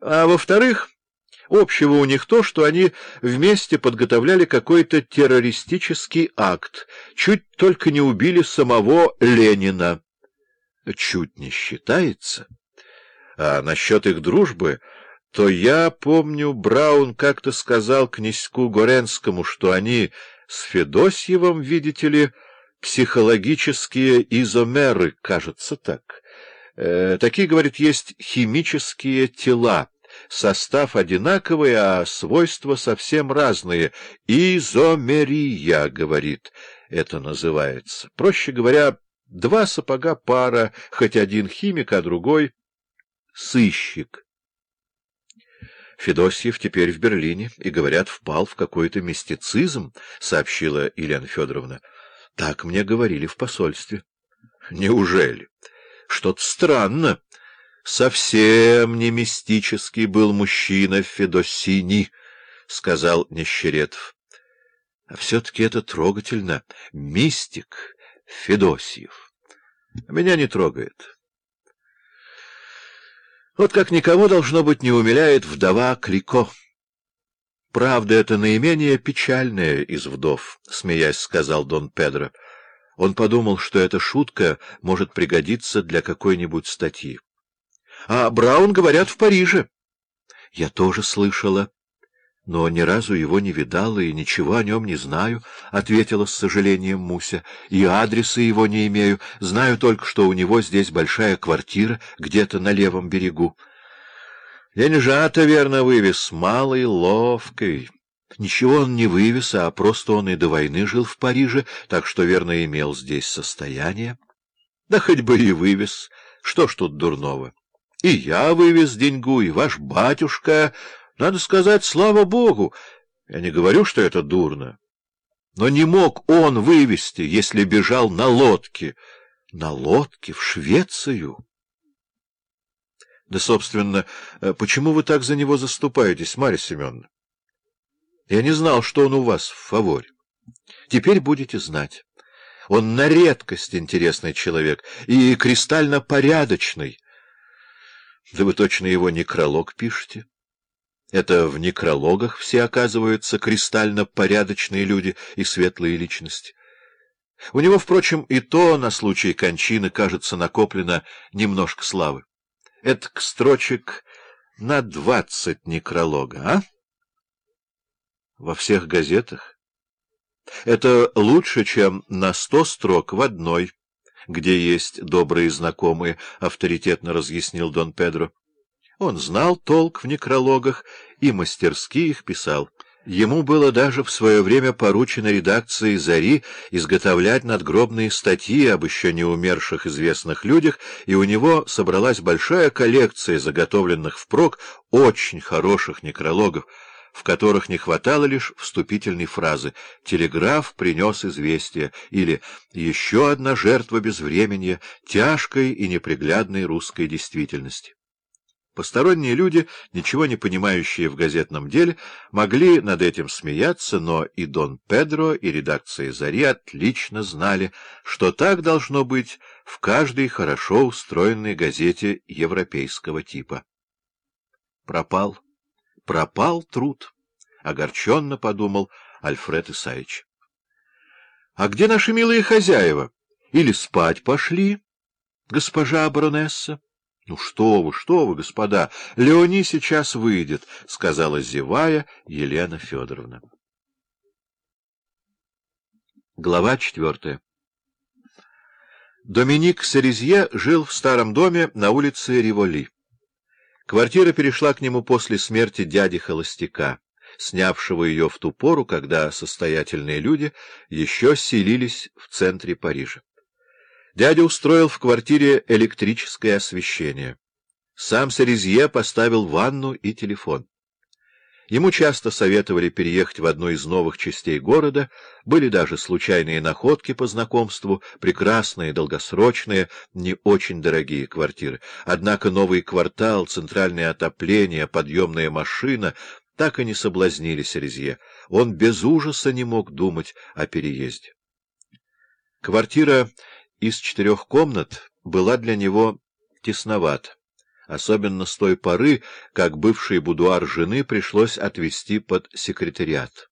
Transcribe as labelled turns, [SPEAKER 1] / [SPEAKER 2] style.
[SPEAKER 1] А во-вторых, общего у них то, что они вместе подготовляли какой-то террористический акт, чуть только не убили самого Ленина. Чуть не считается. А насчет их дружбы, то я помню, Браун как-то сказал князьку Горенскому, что они с Федосьевым, видите ли, психологические изомеры, кажется так. Э, такие, говорит, есть химические тела. Состав одинаковый, а свойства совсем разные. Изомерия, говорит, это называется. Проще говоря, два сапога пара, хоть один химик, а другой сыщик. Федосьев теперь в Берлине и, говорят, впал в какой-то мистицизм, — сообщила Елена Федоровна. Так мне говорили в посольстве. Неужели? Что-то странно. Совсем не мистический был мужчина Федосини, — сказал Нещеретов. А все-таки это трогательно. Мистик Федосьев. Меня не трогает. Вот как никого, должно быть, не умиляет вдова Клико. Правда, это наименее печальная из вдов, — смеясь сказал Дон Педро. Он подумал, что эта шутка может пригодиться для какой-нибудь статьи. — А Браун, говорят, в Париже. — Я тоже слышала, но ни разу его не видала и ничего о нем не знаю, — ответила с сожалением Муся. — И адреса его не имею, знаю только, что у него здесь большая квартира где-то на левом берегу. Деньжата, верно, вывез, малой, ловкой. Ничего он не вывез, а просто он и до войны жил в Париже, так что, верно, имел здесь состояние. Да хоть бы и вывез, что ж тут дурного. И я вывез деньгу, и ваш батюшка... Надо сказать, слава богу, я не говорю, что это дурно. Но не мог он вывести, если бежал на лодке. На лодке в Швецию? Да, собственно, э, почему вы так за него заступаетесь, Марья Семеновна? Я не знал, что он у вас в фаворе. Теперь будете знать. Он на редкость интересный человек и кристально порядочный. Да вы точно его некролог пишете? Это в некрологах все оказываются кристально порядочные люди и светлые личности. У него, впрочем, и то на случай кончины, кажется, накоплено немножко славы. Это к строчек на двадцать некролога, а? Во всех газетах? Это лучше, чем на сто строк в одной, где есть добрые знакомые, — авторитетно разъяснил Дон Педро. Он знал толк в некрологах и мастерски их писал. Ему было даже в свое время поручено редакции «Зари» изготовлять надгробные статьи об еще не умерших известных людях, и у него собралась большая коллекция заготовленных впрок очень хороших некрологов, в которых не хватало лишь вступительной фразы «Телеграф принес известие» или «Еще одна жертва безвременья тяжкой и неприглядной русской действительности». Посторонние люди, ничего не понимающие в газетном деле, могли над этим смеяться, но и Дон Педро, и редакция «Зари» отлично знали, что так должно быть в каждой хорошо устроенной газете европейского типа. Пропал, пропал труд, — огорченно подумал Альфред Исаевич. — А где наши милые хозяева? Или спать пошли, госпожа баронесса? — Ну что вы, что вы, господа, Леони сейчас выйдет, — сказала зевая Елена Федоровна. Глава четвертая Доминик Сарезье жил в старом доме на улице Риволи. Квартира перешла к нему после смерти дяди-холостяка, снявшего ее в ту пору, когда состоятельные люди еще селились в центре Парижа. Дядя устроил в квартире электрическое освещение. Сам Сарезье поставил ванну и телефон. Ему часто советовали переехать в одну из новых частей города, были даже случайные находки по знакомству, прекрасные, долгосрочные, не очень дорогие квартиры. Однако новый квартал, центральное отопление, подъемная машина так и не соблазнили Серезье. Он без ужаса не мог думать о переезде. Квартира из четырех комнат была для него тесноват. Особенно с той поры, как бывший будуар жены пришлось отвести под секретариат.